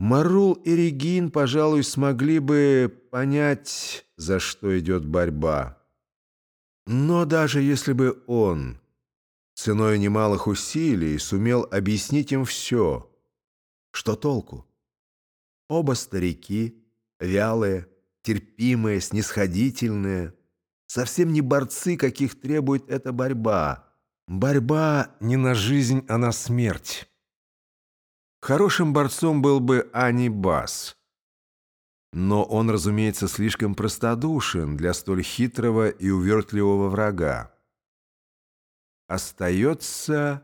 Марул и Регин, пожалуй, смогли бы понять, за что идет борьба. Но даже если бы он, ценой немалых усилий, сумел объяснить им все, что толку? Оба старики, вялые, терпимые, снисходительные, совсем не борцы, каких требует эта борьба. Борьба не на жизнь, а на смерть. Хорошим борцом был бы Ани Бас. Но он, разумеется, слишком простодушен для столь хитрого и увертливого врага. Остается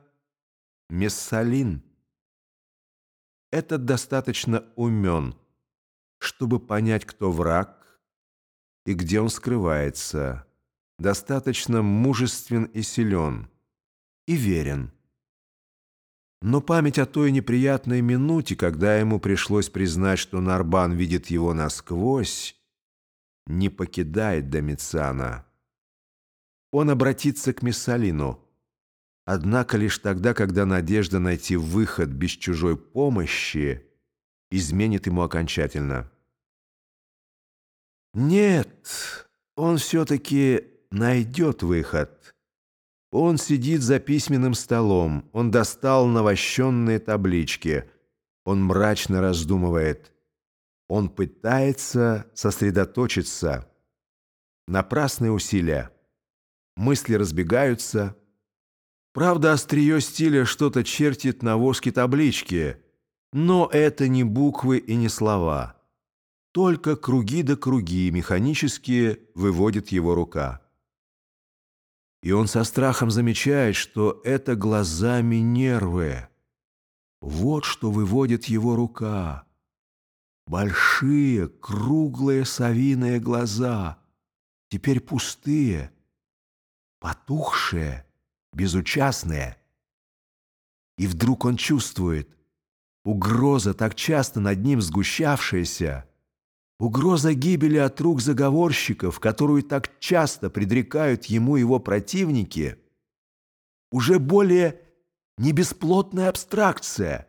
Мессалин. Этот достаточно умен, чтобы понять, кто враг и где он скрывается, достаточно мужествен и силен, и верен. Но память о той неприятной минуте, когда ему пришлось признать, что Нарбан видит его насквозь, не покидает Домициана. Он обратится к Миссалину, однако лишь тогда, когда надежда найти выход без чужой помощи изменит ему окончательно. Нет, он все-таки найдет выход. Он сидит за письменным столом, он достал навощенные таблички. Он мрачно раздумывает. Он пытается сосредоточиться. Напрасные усилия. Мысли разбегаются. Правда, острие стиля что-то чертит на воске таблички, но это не буквы и не слова. Только круги да круги механические выводит его рука. И он со страхом замечает, что это глазами нервы. Вот что выводит его рука. Большие, круглые совиные глаза, теперь пустые, потухшие, безучастные. И вдруг он чувствует, угроза, так часто над ним сгущавшаяся, Угроза гибели от рук заговорщиков, которую так часто предрекают ему его противники, уже более не бесплотная абстракция,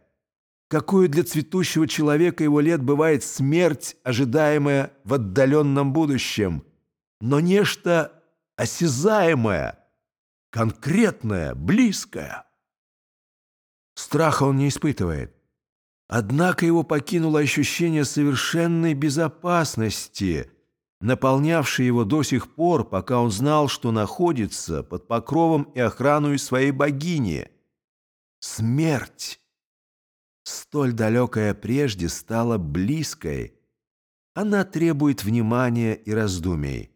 какую для цветущего человека его лет бывает смерть, ожидаемая в отдаленном будущем, но нечто осязаемое, конкретное, близкое. Страха он не испытывает. Однако его покинуло ощущение совершенной безопасности, наполнявшее его до сих пор, пока он знал, что находится под покровом и охраной своей богини. Смерть, столь далекая прежде, стала близкой. Она требует внимания и раздумий.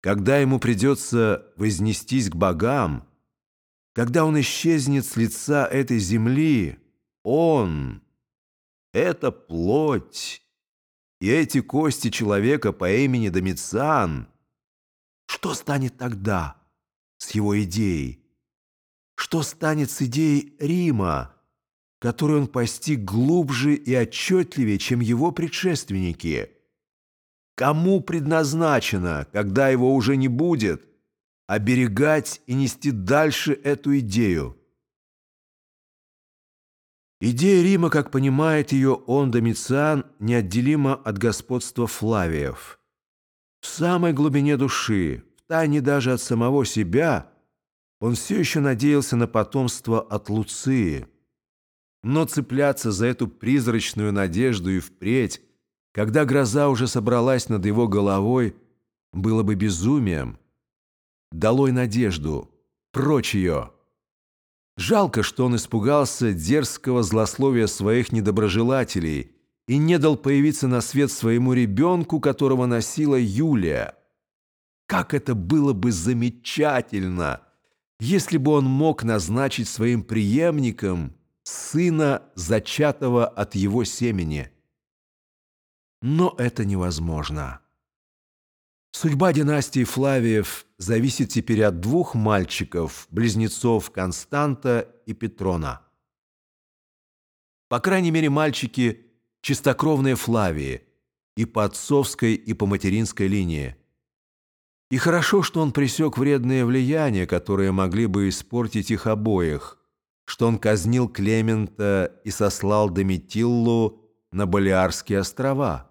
Когда ему придется вознестись к богам, когда он исчезнет с лица этой земли, он — это плоть, и эти кости человека по имени Домициан. Что станет тогда с его идеей? Что станет с идеей Рима, которую он постиг глубже и отчетливее, чем его предшественники? Кому предназначено, когда его уже не будет, оберегать и нести дальше эту идею? Идея Рима, как понимает ее он, Домициан, неотделима от господства Флавиев. В самой глубине души, в тайне даже от самого себя, он все еще надеялся на потомство от Луции. Но цепляться за эту призрачную надежду и впредь, когда гроза уже собралась над его головой, было бы безумием. Долой надежду, прочь ее! Жалко, что он испугался дерзкого злословия своих недоброжелателей и не дал появиться на свет своему ребенку, которого носила Юлия. Как это было бы замечательно, если бы он мог назначить своим преемником сына, зачатого от его семени. Но это невозможно. Судьба династии Флавиев зависит теперь от двух мальчиков, близнецов Константа и Петрона. По крайней мере, мальчики – чистокровные Флавии и по отцовской, и по материнской линии. И хорошо, что он пресек вредные влияния, которые могли бы испортить их обоих. что он казнил Клемента и сослал Доmitиллу на Балиарские острова.